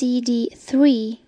CD3